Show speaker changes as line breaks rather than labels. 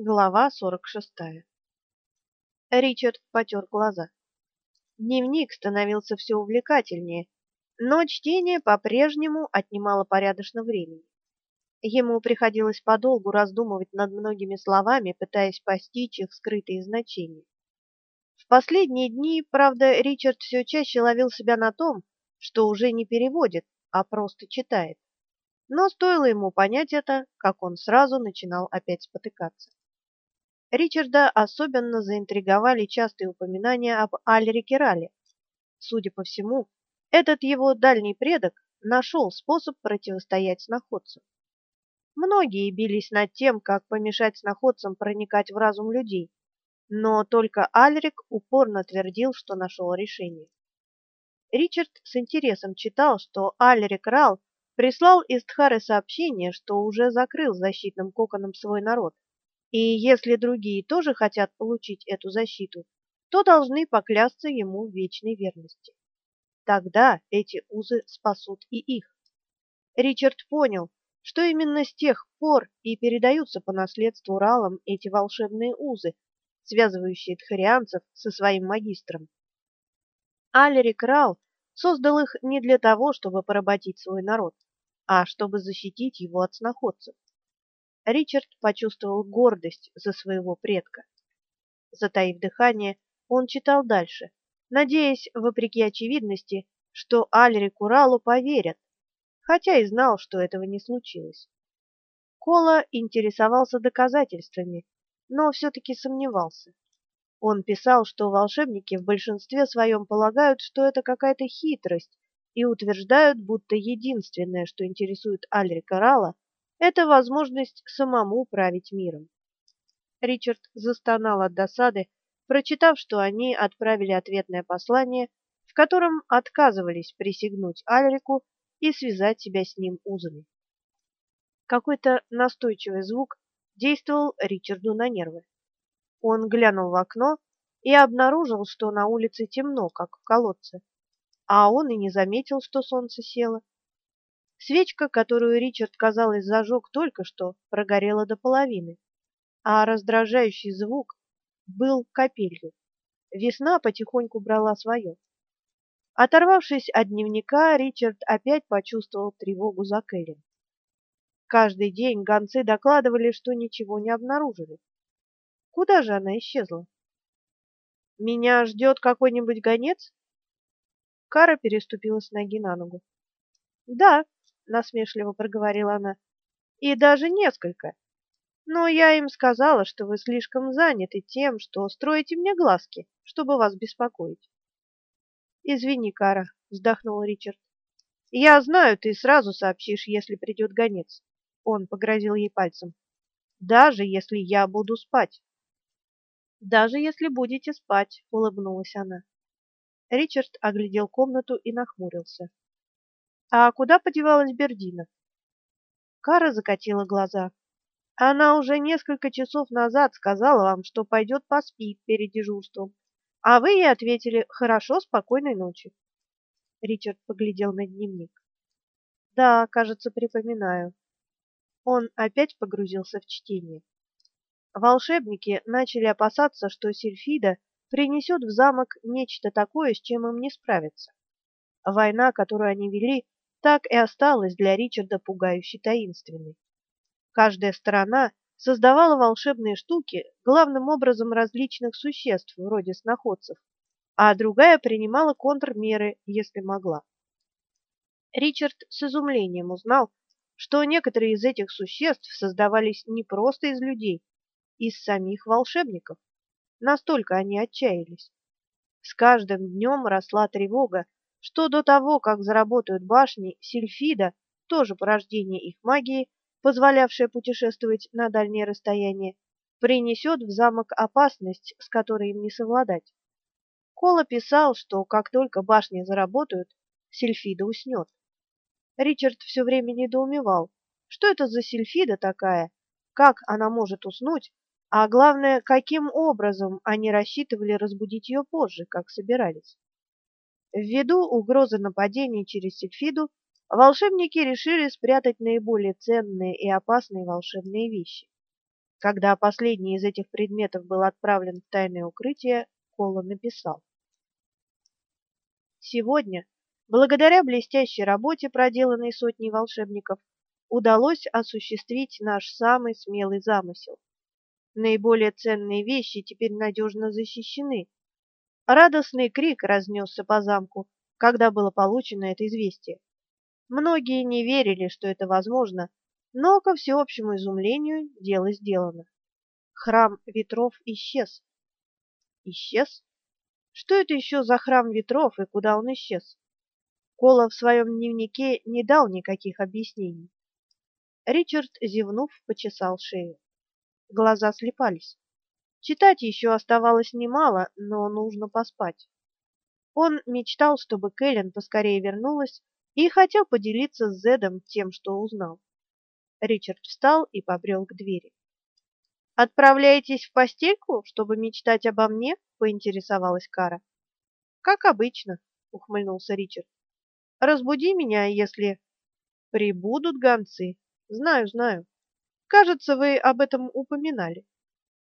Глава 46. Ричард потер глаза. Дневник становился все увлекательнее, но чтение по-прежнему отнимало порядочно времени. Ему приходилось подолгу раздумывать над многими словами, пытаясь постичь их скрытые значения. В последние дни, правда, Ричард все чаще ловил себя на том, что уже не переводит, а просто читает. Но стоило ему понять это, как он сразу начинал опять спотыкаться. Ричарда особенно заинтриговали частые упоминания об Альрике Рале. Судя по всему, этот его дальний предок нашел способ противостоять сноходцам. Многие бились над тем, как помешать сноходцам проникать в разум людей, но только Альрик упорно твердил, что нашел решение. Ричард с интересом читал, что Альрик Рал прислал из Тхары сообщение, что уже закрыл защитным коконом свой народ и если другие тоже хотят получить эту защиту, то должны поклясться ему в вечной верности. Тогда эти узы спасут и их. Ричард понял, что именно с тех пор и передаются по наследству Ралам эти волшебные узы, связывающие тхарианцев со своим магистром. Алерик Рал создал их не для того, чтобы поработить свой народ, а чтобы защитить его от сноходцев. Ричард почувствовал гордость за своего предка. Затаив дыхание, он читал дальше, надеясь, вопреки очевидности, что Альри Куралу поверят, хотя и знал, что этого не случилось. Кола интересовался доказательствами, но все-таки сомневался. Он писал, что волшебники в большинстве своем полагают, что это какая-то хитрость, и утверждают, будто единственное, что интересует Альри Коралла, это возможность самому править миром. Ричард застонал от досады, прочитав, что они отправили ответное послание, в котором отказывались присягнуть Альрику и связать себя с ним узами. Какой-то настойчивый звук действовал Ричарду на нервы. Он глянул в окно и обнаружил, что на улице темно, как в колодце, а он и не заметил, что солнце село. Свечка, которую Ричард, казалось, зажег только что, прогорела до половины, а раздражающий звук был капелью. Весна потихоньку брала свое. Оторвавшись от дневника, Ричард опять почувствовал тревогу за Кэлен. Каждый день гонцы докладывали, что ничего не обнаружили. Куда же она исчезла? Меня ждет какой-нибудь гонец? Кара переступила с ноги на ногу. Да, насмешливо проговорила она. И даже несколько. Но я им сказала, что вы слишком заняты тем, что строите мне глазки, чтобы вас беспокоить. Извини, Кара, вздохнул Ричард. Я знаю, ты сразу сообщишь, если придет гонец. Он погрозил ей пальцем. Даже если я буду спать. Даже если будете спать, улыбнулась она. Ричард оглядел комнату и нахмурился. А куда подевалась Бердина? Кара закатила глаза. Она уже несколько часов назад сказала вам, что пойдет поспит перед дежурством, а вы ей ответили «хорошо, спокойной ночи». Ричард поглядел на дневник. Да, кажется, припоминаю. Он опять погрузился в чтение. Волшебники начали опасаться, что Сильфида принесет в замок нечто такое, с чем им не справиться. Война, которую они вели, так и осталась для Ричарда пугающе таинственной. Каждая сторона создавала волшебные штуки, главным образом различных существ, вроде сноходцев, а другая принимала контрмеры, если могла. Ричард с изумлением узнал, что некоторые из этих существ создавались не просто из людей, из самих волшебников. Настолько они отчаялись. С каждым днем росла тревога, что до того, как заработают башни, Сильфида, тоже порождение их магии, позволявшее путешествовать на дальние расстояния, принесет в замок опасность, с которой им не совладать. Кола писал, что как только башни заработают, Сильфида уснет. Ричард все время недоумевал, что это за Сильфида такая, как она может уснуть, а главное, каким образом они рассчитывали разбудить ее позже, как собирались. Ввиду угрозы нападения через Сильфиду, волшебники решили спрятать наиболее ценные и опасные волшебные вещи. Когда последний из этих предметов был отправлен в тайное укрытие, Кола написал: Сегодня, благодаря блестящей работе, проделанной сотней волшебников, удалось осуществить наш самый смелый замысел. Наиболее ценные вещи теперь надежно защищены. Радостный крик разнесся по замку, когда было получено это известие. Многие не верили, что это возможно, но ко всеобщему изумлению дело сделано. Храм ветров исчез. Исчез? Что это еще за храм ветров и куда он исчез? Кола в своем дневнике не дал никаких объяснений. Ричард, зевнув, почесал шею. Глаза слепались. Читать еще оставалось немало, но нужно поспать. Он мечтал, чтобы Кэлен поскорее вернулась, и хотел поделиться с Зедом тем, что узнал. Ричард встал и побрел к двери. Отправляетесь в постельку, чтобы мечтать обо мне? поинтересовалась Кара. Как обычно, ухмыльнулся Ричард. Разбуди меня, если прибудут гонцы. Знаю, знаю. Кажется, вы об этом упоминали.